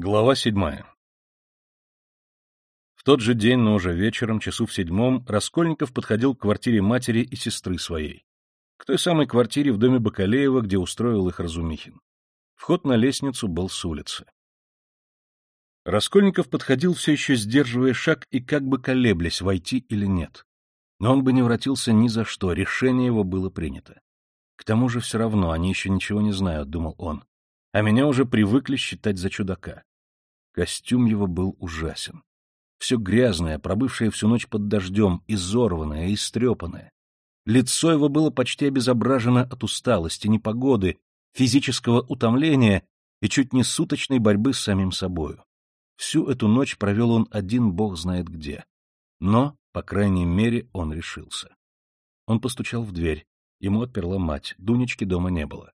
Глава седьмая В тот же день, но уже вечером, часу в седьмом, Раскольников подходил к квартире матери и сестры своей. К той самой квартире в доме Бакалеева, где устроил их Разумихин. Вход на лестницу был с улицы. Раскольников подходил, все еще сдерживая шаг и как бы колеблясь, войти или нет. Но он бы не вратился ни за что, решение его было принято. К тому же все равно, они еще ничего не знают, — думал он. А меня уже привыкли считать за чудака. Костюм его был ужасен. Все грязное, пробывшее всю ночь под дождем, изорванное, истрепанное. Лицо его было почти обезображено от усталости, непогоды, физического утомления и чуть не суточной борьбы с самим собою. Всю эту ночь провел он один бог знает где. Но, по крайней мере, он решился. Он постучал в дверь. Ему отперла мать, Дунечки дома не было.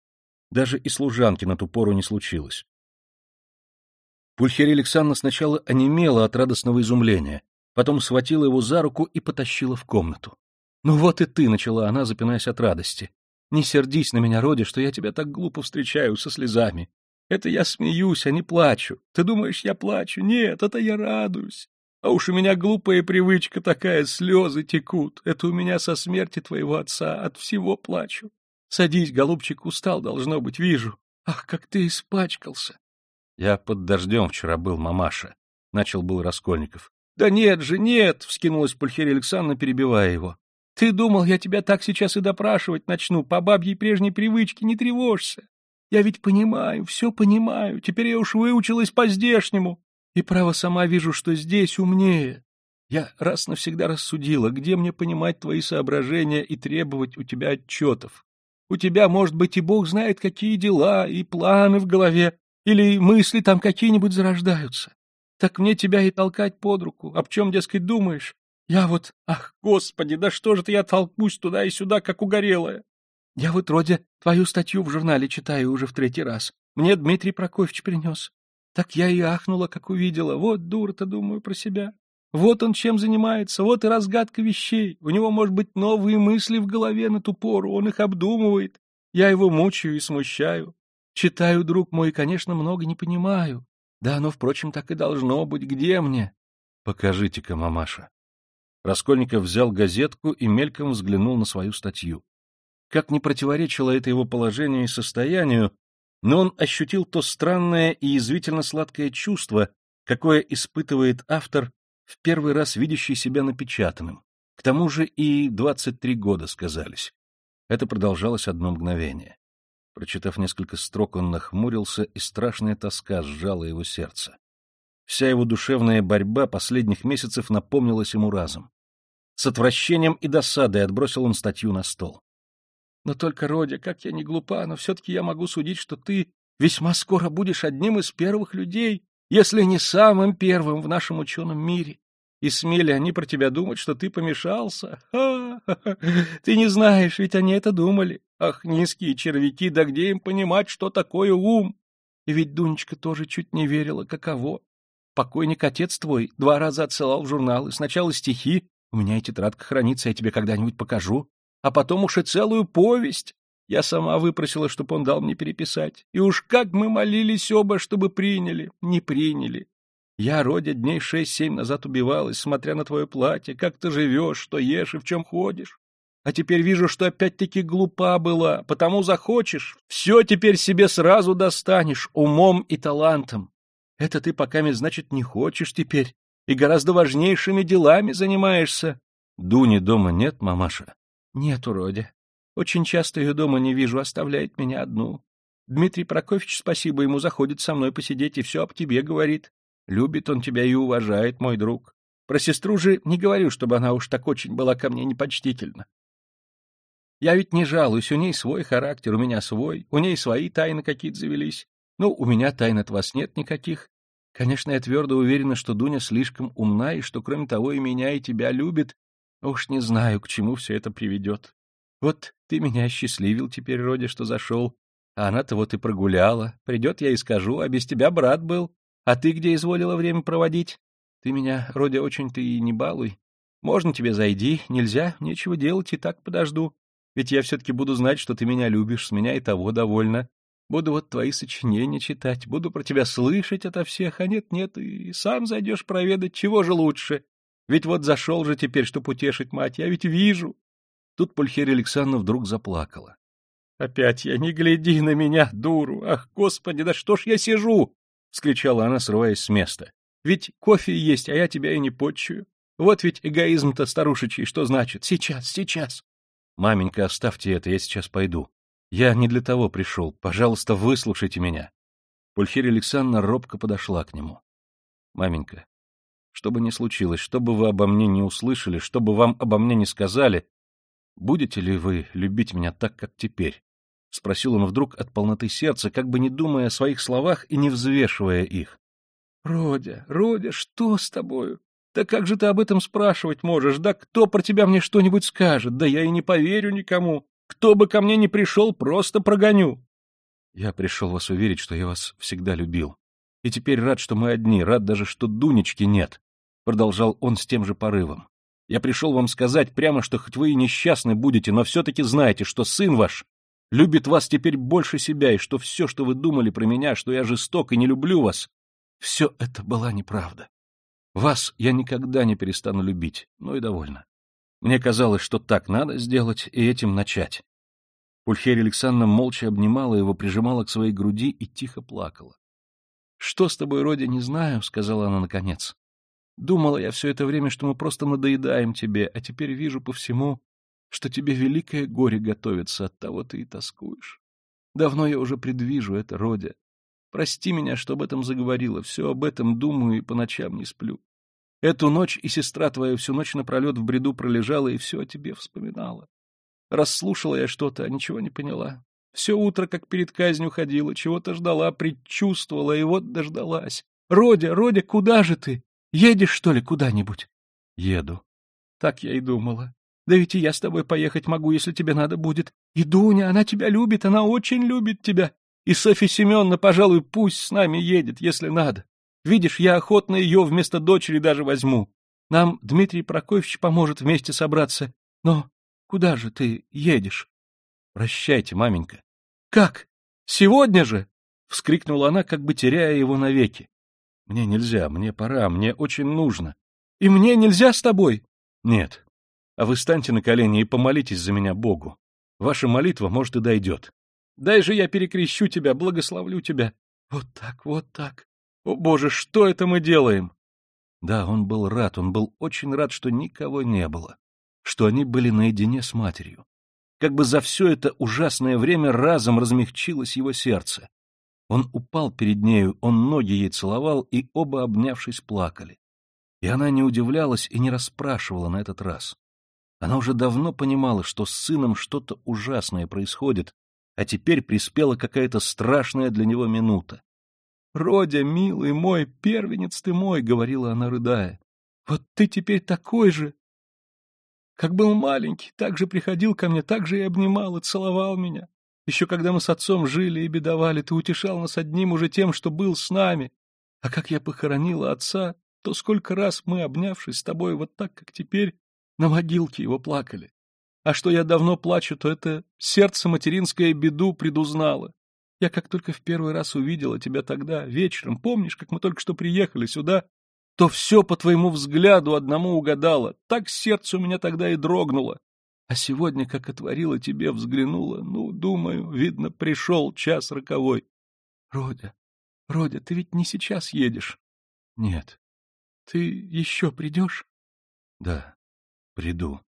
Даже и служанки на ту пору не случилось. Пульхерия Александровна сначала онемела от радостного изумления, потом схватила его за руку и потащила в комнату. — Ну вот и ты, — начала она, запинаясь от радости. — Не сердись на меня, Роди, что я тебя так глупо встречаю со слезами. Это я смеюсь, а не плачу. Ты думаешь, я плачу? Нет, это я радуюсь. А уж у меня глупая привычка такая, слезы текут. Это у меня со смерти твоего отца, от всего плачу. Садись, голубчик, устал, должно быть, вижу. Ах, как ты испачкался. Я под дождем вчера был, мамаша. Начал был Раскольников. Да нет же, нет, вскинулась Пульхерия Александровна, перебивая его. Ты думал, я тебя так сейчас и допрашивать начну, по бабьей прежней привычке, не тревожься. Я ведь понимаю, все понимаю, теперь я уж выучилась по-здешнему. И право сама вижу, что здесь умнее. Я раз навсегда рассудила, где мне понимать твои соображения и требовать у тебя отчетов. У тебя, может быть, и бог знает, какие дела и планы в голове, или мысли там какие-нибудь зарождаются. Так мне тебя и толкать под руку. Об чем, дескать, думаешь? Я вот... Ах, господи, да что же ты я толкусь туда и сюда, как угорелая? Я вот, вроде, твою статью в журнале читаю уже в третий раз. Мне Дмитрий Прокофьевич принес. Так я и ахнула, как увидела. Вот дура-то, думаю, про себя. Вот он чем занимается, вот и разгадка вещей. У него, может быть, новые мысли в голове на ту пору, он их обдумывает. Я его мучаю и смущаю. Читаю, друг мой, конечно, много не понимаю. Да оно, впрочем, так и должно быть. Где мне? Покажите-ка, мамаша. Раскольников взял газетку и мельком взглянул на свою статью. Как не противоречило это его положению и состоянию, но он ощутил то странное и язвительно сладкое чувство, какое испытывает автор, в первый раз видящий себя напечатанным. К тому же и двадцать три года сказались. Это продолжалось одно мгновение. Прочитав несколько строк, он нахмурился, и страшная тоска сжала его сердце. Вся его душевная борьба последних месяцев напомнилась ему разом. С отвращением и досадой отбросил он статью на стол. — Но только, Родя, как я не глупа, но все-таки я могу судить, что ты весьма скоро будешь одним из первых людей, если не самым первым в нашем ученом мире. И смели они про тебя думать, что ты помешался? Ха-ха-ха! Ты не знаешь, ведь они это думали. Ах, низкие червяки, да где им понимать, что такое ум? И ведь Дунечка тоже чуть не верила, каково. Покойник отец твой два раза отсылал в журналы. Сначала стихи, у меня и тетрадка хранится, я тебе когда-нибудь покажу. А потом уж и целую повесть. Я сама выпросила, чтобы он дал мне переписать. И уж как мы молились оба, чтобы приняли. Не приняли. Я, Родя, дней шесть-семь назад убивалась, смотря на твое платье, как ты живешь, что ешь и в чем ходишь. А теперь вижу, что опять-таки глупа была, потому захочешь, все теперь себе сразу достанешь, умом и талантом. Это ты пока, значит, не хочешь теперь, и гораздо важнейшими делами занимаешься. Дуни дома нет, мамаша? Нет, уродя. Очень часто ее дома не вижу, оставляет меня одну. Дмитрий Прокофьевич, спасибо ему, заходит со мной посидеть и все об тебе говорит. Любит он тебя и уважает, мой друг. Про сестру же не говорю, чтобы она уж так очень была ко мне непочтительна. Я ведь не жалуюсь, у ней свой характер, у меня свой, у ней свои тайны какие-то завелись. Ну, у меня тайн от вас нет никаких. Конечно, я твердо уверена, что Дуня слишком умна, и что, кроме того, и меня, и тебя любит. Уж не знаю, к чему все это приведет. Вот ты меня счастливил теперь, Роди, что зашел, а она-то вот и прогуляла. Придет, я и скажу, а без тебя брат был. А ты где изволила время проводить? Ты меня, Роди, очень-то и не балуй. Можно тебе зайди, нельзя, нечего делать, и так подожду. Ведь я все-таки буду знать, что ты меня любишь, с меня и того довольно. Буду вот твои сочинения читать, буду про тебя слышать ото всех, а нет-нет, и сам зайдешь проведать, чего же лучше. Ведь вот зашел же теперь, чтоб утешить мать, я ведь вижу. Тут Пульхерия Александровна вдруг заплакала. — Опять я, не гляди на меня, дуру! Ах, господи, да что ж я сижу! — вскричала она, срываясь с места. — Ведь кофе есть, а я тебя и не подчую. Вот ведь эгоизм-то старушечий, что значит? Сейчас, сейчас. — Маменька, оставьте это, я сейчас пойду. Я не для того пришел. Пожалуйста, выслушайте меня. Пульхерия Александровна робко подошла к нему. — Маменька, что бы ни случилось, что бы вы обо мне не услышали, что бы вам обо мне не сказали, будете ли вы любить меня так, как теперь? — спросил он вдруг от полноты сердца, как бы не думая о своих словах и не взвешивая их. — Родя, Родя, что с тобою? Да как же ты об этом спрашивать можешь? Да кто про тебя мне что-нибудь скажет? Да я и не поверю никому. Кто бы ко мне ни пришел, просто прогоню. Я пришел вас уверить, что я вас всегда любил. И теперь рад, что мы одни, рад даже, что Дунечки нет. Продолжал он с тем же порывом. Я пришел вам сказать прямо, что хоть вы и несчастны будете, но все-таки знаете, что сын ваш любит вас теперь больше себя, и что все, что вы думали про меня, что я жесток и не люблю вас, все это была неправда. Вас я никогда не перестану любить, но и довольно. Мне казалось, что так надо сделать и этим начать. Пульхерия Александровна молча обнимала его, прижимала к своей груди и тихо плакала. — Что с тобой, Родя, не знаю, — сказала она наконец. — Думала я все это время, что мы просто надоедаем тебе, а теперь вижу по всему, что тебе великое горе готовится, от того ты и тоскуешь. Давно я уже предвижу это, Родя. Прости меня, что об этом заговорила, все об этом думаю и по ночам не сплю. Эту ночь и сестра твоя всю ночь напролет в бреду пролежала и все о тебе вспоминала. Расслушала я что-то, а ничего не поняла. Все утро, как перед казнью ходила, чего-то ждала, предчувствовала, и вот дождалась. Родя, Родя, куда же ты? Едешь, что ли, куда-нибудь? Еду. Так я и думала. Да ведь и я с тобой поехать могу, если тебе надо будет. И Дуня, она тебя любит, она очень любит тебя. И Софья Семеновна, пожалуй, пусть с нами едет, если надо. Видишь, я охотно ее вместо дочери даже возьму. Нам Дмитрий Прокофьевич поможет вместе собраться. Но куда же ты едешь? Прощайте, маменька. Как? Сегодня же? Вскрикнула она, как бы теряя его навеки. Мне нельзя, мне пора, мне очень нужно. И мне нельзя с тобой? Нет. А вы станьте на колени и помолитесь за меня Богу. Ваша молитва, может, и дойдет. Дай же я перекрещу тебя, благословлю тебя. Вот так, вот так. О, Боже, что это мы делаем? Да, он был рад, он был очень рад, что никого не было, что они были наедине с матерью. Как бы за все это ужасное время разом размягчилось его сердце. Он упал перед нею, он ноги ей целовал, и оба, обнявшись, плакали. И она не удивлялась и не расспрашивала на этот раз. Она уже давно понимала, что с сыном что-то ужасное происходит, а теперь приспела какая-то страшная для него минута. Родя, милый мой, первенец ты мой, — говорила она, рыдая. Вот ты теперь такой же. Как был маленький, так же приходил ко мне, так же и обнимал, и целовал меня. Еще когда мы с отцом жили и бедовали, ты утешал нас одним уже тем, что был с нами. А как я похоронила отца, то сколько раз мы, обнявшись с тобой вот так, как теперь, на могилке его плакали. А что я давно плачу, то это сердце материнское беду предузнало. Я как только в первый раз увидела тебя тогда, вечером, помнишь, как мы только что приехали сюда, то все по твоему взгляду одному угадала. Так сердце у меня тогда и дрогнуло. А сегодня, как отворила тебе, взглянула, ну, думаю, видно, пришел час роковой. Родя, Родя, ты ведь не сейчас едешь? Нет. Ты еще придешь? Да, приду.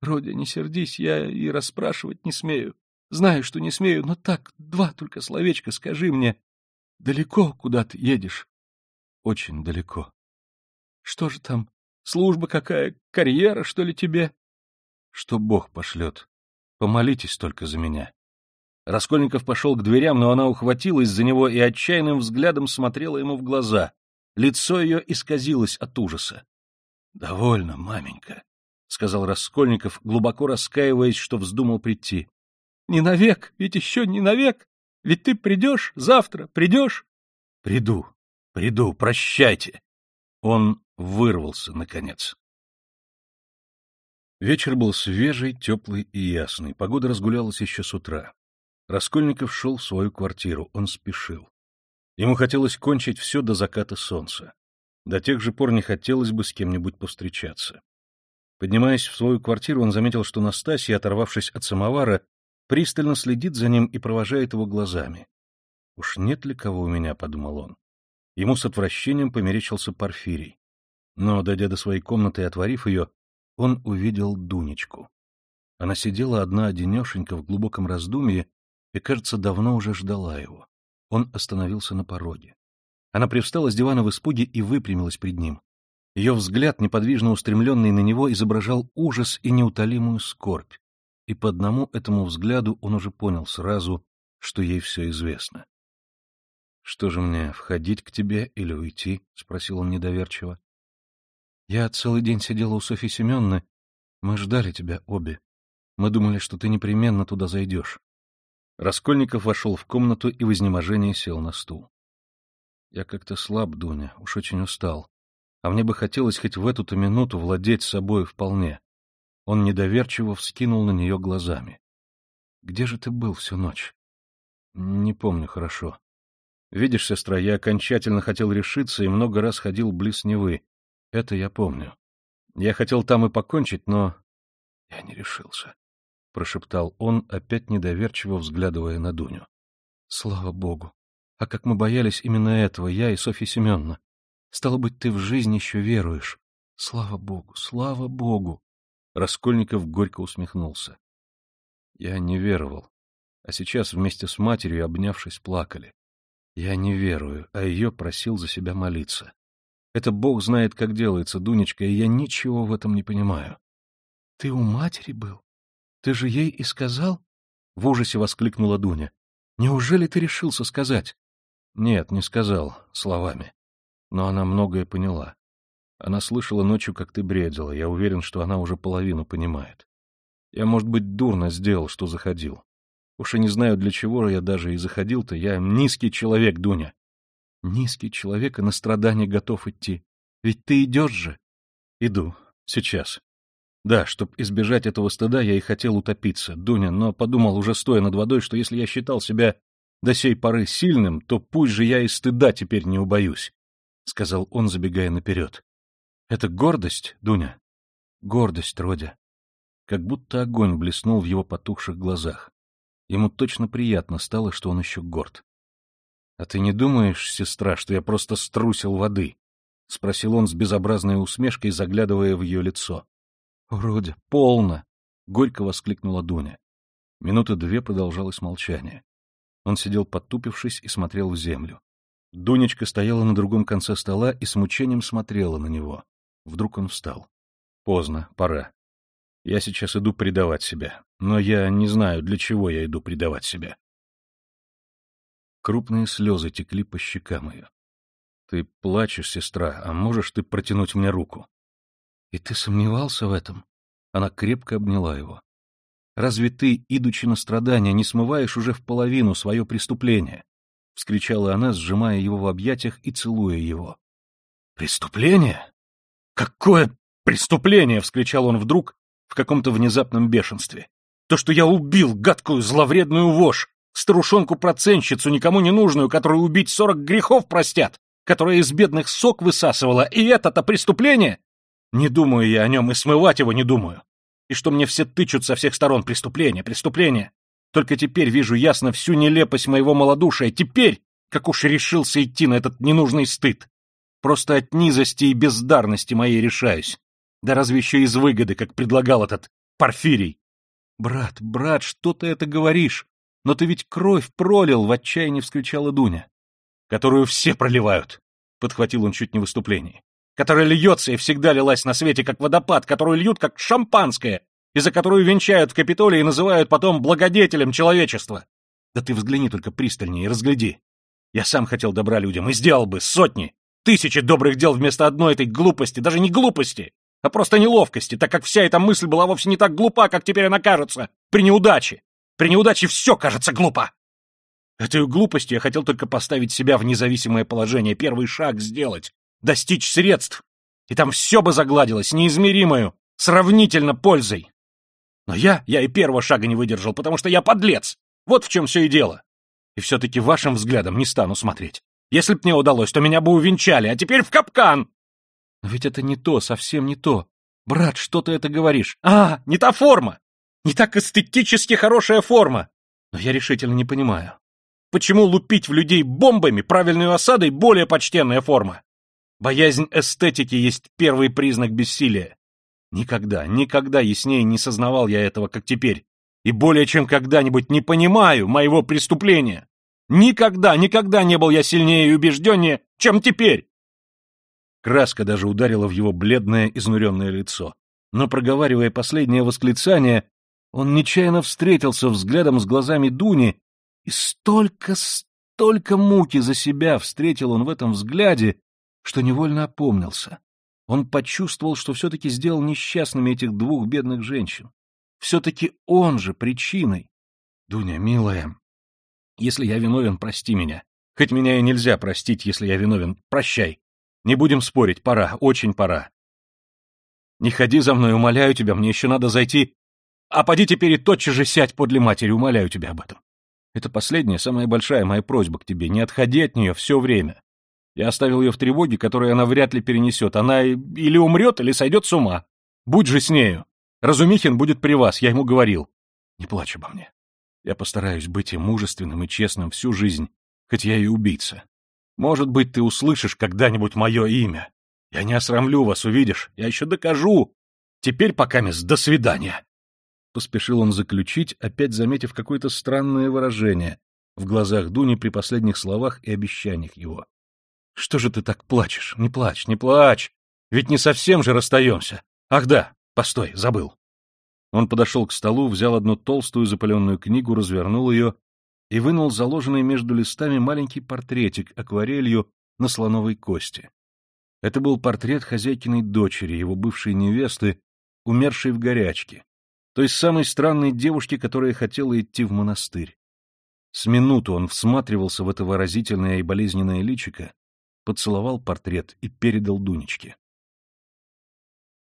Родя, не сердись, я и расспрашивать не смею. Знаю, что не смею, но так, два только словечка скажи мне. Далеко куда ты едешь? Очень далеко. Что же там? Служба какая? Карьера, что ли, тебе? Что Бог пошлет. Помолитесь только за меня. Раскольников пошел к дверям, но она ухватилась за него и отчаянным взглядом смотрела ему в глаза. Лицо ее исказилось от ужаса. — Довольно, маменька, — сказал Раскольников, глубоко раскаиваясь, что вздумал прийти. Не навек, ведь еще не навек. Ведь ты придешь завтра, придешь? Приду, приду, прощайте. Он вырвался, наконец. Вечер был свежий, теплый и ясный. Погода разгулялась еще с утра. Раскольников шел в свою квартиру, он спешил. Ему хотелось кончить все до заката солнца. До тех же пор не хотелось бы с кем-нибудь повстречаться. Поднимаясь в свою квартиру, он заметил, что Настасья, оторвавшись от самовара, пристально следит за ним и провожает его глазами. «Уж нет ли кого у меня?» — подумал он. Ему с отвращением померещился Порфирий. Но, дойдя до своей комнаты и отворив ее, он увидел Дунечку. Она сидела одна одинешенька в глубоком раздумье и, кажется, давно уже ждала его. Он остановился на пороге. Она привстала с дивана в испуге и выпрямилась пред ним. Ее взгляд, неподвижно устремленный на него, изображал ужас и неутолимую скорбь. И по одному этому взгляду он уже понял сразу, что ей все известно. — Что же мне, входить к тебе или уйти? — спросил он недоверчиво. — Я целый день сидела у Софьи Семеновны. Мы ждали тебя обе. Мы думали, что ты непременно туда зайдешь. Раскольников вошел в комнату и в изнеможении сел на стул. — Я как-то слаб, Дуня, уж очень устал. А мне бы хотелось хоть в эту-то минуту владеть собой вполне. Он недоверчиво вскинул на нее глазами. — Где же ты был всю ночь? — Не помню хорошо. Видишь, сестра, я окончательно хотел решиться и много раз ходил близ Невы. Это я помню. Я хотел там и покончить, но... Я не решился. — прошептал он, опять недоверчиво взглядывая на Дуню. — Слава богу! А как мы боялись именно этого, я и Софья Семеновна. Стало быть, ты в жизнь еще веруешь. Слава богу! Слава богу! Раскольников горько усмехнулся. Я не веровал, а сейчас вместе с матерью, обнявшись, плакали. Я не верую, а ее просил за себя молиться. Это Бог знает, как делается, Дунечка, и я ничего в этом не понимаю. — Ты у матери был? Ты же ей и сказал? — в ужасе воскликнула Дуня. — Неужели ты решился сказать? — Нет, не сказал, словами. Но она многое поняла. Она слышала ночью, как ты бредила. Я уверен, что она уже половину понимает. Я, может быть, дурно сделал, что заходил. Уж и не знаю, для чего я даже и заходил-то. Я низкий человек, Дуня. Низкий человек и на страдания готов идти. Ведь ты идешь же. Иду. Сейчас. Да, чтобы избежать этого стыда, я и хотел утопиться, Дуня, но подумал, уже стоя над водой, что если я считал себя до сей поры сильным, то пусть же я и стыда теперь не убоюсь, — сказал он, забегая наперед. — Это гордость, Дуня? — Гордость, Родя. Как будто огонь блеснул в его потухших глазах. Ему точно приятно стало, что он еще горд. — А ты не думаешь, сестра, что я просто струсил воды? — спросил он с безобразной усмешкой, заглядывая в ее лицо. — Вроде, полно! — горько воскликнула Дуня. Минуты две продолжалось молчание. Он сидел подтупившись и смотрел в землю. Дунечка стояла на другом конце стола и с мучением смотрела на него. Вдруг он встал. — Поздно, пора. Я сейчас иду предавать себя, но я не знаю, для чего я иду предавать себя. Крупные слезы текли по щекам ее. — Ты плачешь, сестра, а можешь ты протянуть мне руку? — И ты сомневался в этом? Она крепко обняла его. — Разве ты, идучи на страдания, не смываешь уже в половину свое преступление? — вскричала она, сжимая его в объятиях и целуя его. — Преступление? Какое преступление? — вскричал он вдруг в каком-то внезапном бешенстве. — То, что я убил гадкую зловредную вошь, старушонку-проценщицу, никому не нужную, которую убить сорок грехов простят, которая из бедных сок высасывала, и это-то преступление? Не думаю я о нем и смывать его не думаю. И что мне все тычут со всех сторон преступление, преступление. Только теперь вижу ясно всю нелепость моего малодушия. Теперь, как уж решился идти на этот ненужный стыд. Просто от низости и бездарности моей решаюсь. Да разве еще из выгоды, как предлагал этот Порфирий. Брат, брат, что ты это говоришь? Но ты ведь кровь пролил, в отчаянии вскричала Дуня. Которую все проливают, подхватил он чуть не в выступлении которая льется и всегда лилась на свете как водопад, которую льют как шампанское, и за которую венчают в Капитолии и называют потом благодетелем человечества. Да ты взгляни только пристальнее и разгляди. Я сам хотел добра людям и сделал бы сотни, тысячи добрых дел вместо одной этой глупости, даже не глупости, а просто неловкости, так как вся эта мысль была вовсе не так глупа, как теперь она кажется, при неудаче. При неудаче все кажется глупо. Этой глупостью я хотел только поставить себя в независимое положение, первый шаг сделать, достичь средств, и там все бы загладилось неизмеримою, сравнительно пользой. Но я, я и первого шага не выдержал, потому что я подлец. Вот в чем все и дело. И все-таки вашим взглядом не стану смотреть. Если б мне удалось, то меня бы увенчали, а теперь в капкан!» «Но ведь это не то, совсем не то. Брат, что ты это говоришь? А, не та форма! Не так эстетически хорошая форма! Но я решительно не понимаю. Почему лупить в людей бомбами, правильной осадой, более почтенная форма? Боязнь эстетики есть первый признак бессилия. Никогда, никогда яснее не сознавал я этого, как теперь. И более чем когда-нибудь не понимаю моего преступления. Никогда, никогда не был я сильнее и убежденнее, чем теперь. Краска даже ударила в его бледное, изнуренное лицо. Но, проговаривая последнее восклицание, он нечаянно встретился взглядом с глазами Дуни, и столько, столько муки за себя встретил он в этом взгляде, что невольно опомнился. Он почувствовал, что все-таки сделал несчастными этих двух бедных женщин. Все-таки он же причиной. Дуня, милая, если я виновен, прости меня. Хоть меня и нельзя простить, если я виновен. Прощай. Не будем спорить, пора, очень пора. Не ходи за мной, умоляю тебя, мне еще надо зайти. А поди теперь и тотчас же сядь подле матери, умоляю тебя об этом. Это последняя, самая большая моя просьба к тебе, не отходи от нее все время. Я оставил ее в тревоге, которую она вряд ли перенесет. Она или умрет, или сойдет с ума. Будь же с нею. Разумихин будет при вас, я ему говорил. Не плачь обо мне. Я постараюсь быть и мужественным, и честным всю жизнь, хоть я и убийца. Может быть, ты услышишь когда-нибудь мое имя. Я не осрамлю вас, увидишь. Я еще докажу. Теперь пока, мисс, до свидания. Поспешил он заключить, опять заметив какое-то странное выражение в глазах Дуни при последних словах и обещаниях его. — Что же ты так плачешь? Не плачь, не плачь! Ведь не совсем же расстаемся. Ах да, постой, забыл. Он подошел к столу, взял одну толстую запаленную книгу, развернул ее и вынул заложенный между листами маленький портретик акварелью на слоновой кости. Это был портрет хозяйкиной дочери, его бывшей невесты, умершей в горячке, той самой странной девушки, которая хотела идти в монастырь. С минуту он всматривался в это выразительное и болезненное личико, поцеловал портрет и передал Дунечке.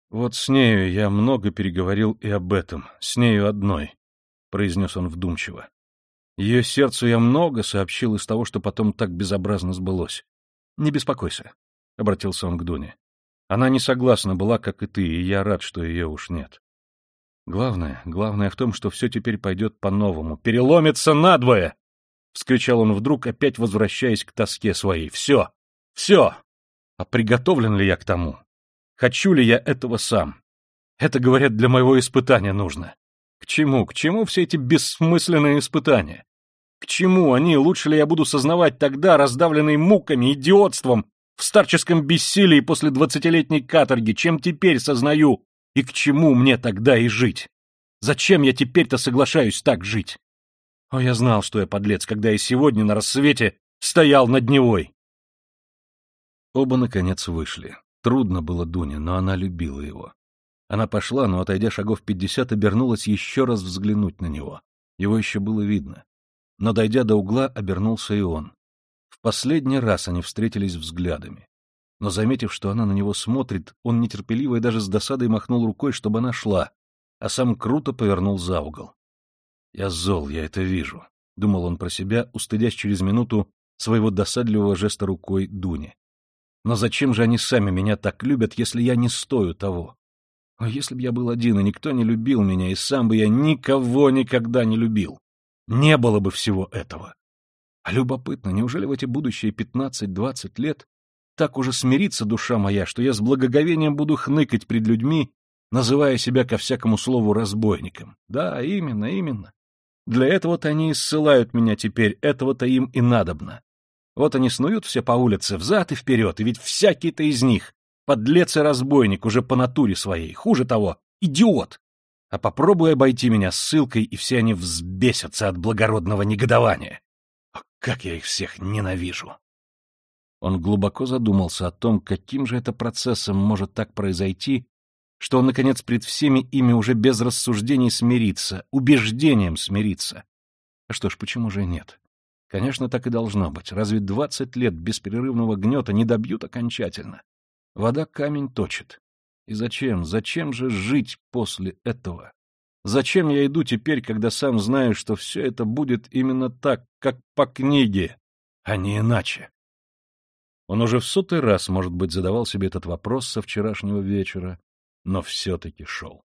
«Вот с нею я много переговорил и об этом, с нею одной», — произнес он вдумчиво. «Ее сердцу я много сообщил из того, что потом так безобразно сбылось. Не беспокойся», — обратился он к Дуне. «Она не согласна была, как и ты, и я рад, что ее уж нет. Главное, главное в том, что все теперь пойдет по-новому. Переломится надвое! — вскричал он вдруг, опять возвращаясь к тоске своей. «Все! Все! А приготовлен ли я к тому? Хочу ли я этого сам? Это, говорят, для моего испытания нужно. К чему, к чему все эти бессмысленные испытания? К чему они, лучше ли я буду сознавать тогда, раздавленный муками, идиотством, в старческом бессилии после двадцатилетней каторги, чем теперь сознаю, и к чему мне тогда и жить? Зачем я теперь-то соглашаюсь так жить? О, я знал, что я подлец, когда и сегодня на рассвете стоял над Невой. Оба, наконец, вышли. Трудно было Дуне, но она любила его. Она пошла, но, отойдя шагов пятьдесят, обернулась еще раз взглянуть на него. Его еще было видно. Но, дойдя до угла, обернулся и он. В последний раз они встретились взглядами но, заметив, что она на него смотрит, он нетерпеливо и даже с досадой махнул рукой, чтобы она шла, а сам круто повернул за угол. «Я зол, я это вижу», — думал он про себя, устыдясь через минуту своего досадливого жеста рукой Дуни. «Но зачем же они сами меня так любят, если я не стою того? А если бы я был один, и никто не любил меня, и сам бы я никого никогда не любил, не было бы всего этого. А любопытно, неужели в эти будущие пятнадцать-двадцать лет так уже смирится душа моя, что я с благоговением буду хныкать пред людьми, называя себя ко всякому слову разбойником. Да, именно, именно. Для этого-то они и ссылают меня теперь, этого-то им и надобно. Вот они снуют все по улице взад и вперед, и ведь всякий-то из них подлец и разбойник уже по натуре своей, хуже того, идиот. А попробуй обойти меня ссылкой, и все они взбесятся от благородного негодования. О, как я их всех ненавижу! Он глубоко задумался о том, каким же это процессом может так произойти, что он, наконец, пред всеми ими уже без рассуждений смирится, убеждением смирится. А что ж, почему же нет? Конечно, так и должно быть. Разве двадцать лет беспрерывного гнета не добьют окончательно? Вода камень точит. И зачем, зачем же жить после этого? Зачем я иду теперь, когда сам знаю, что все это будет именно так, как по книге, а не иначе? Он уже в сотый раз, может быть, задавал себе этот вопрос со вчерашнего вечера, но все-таки шел.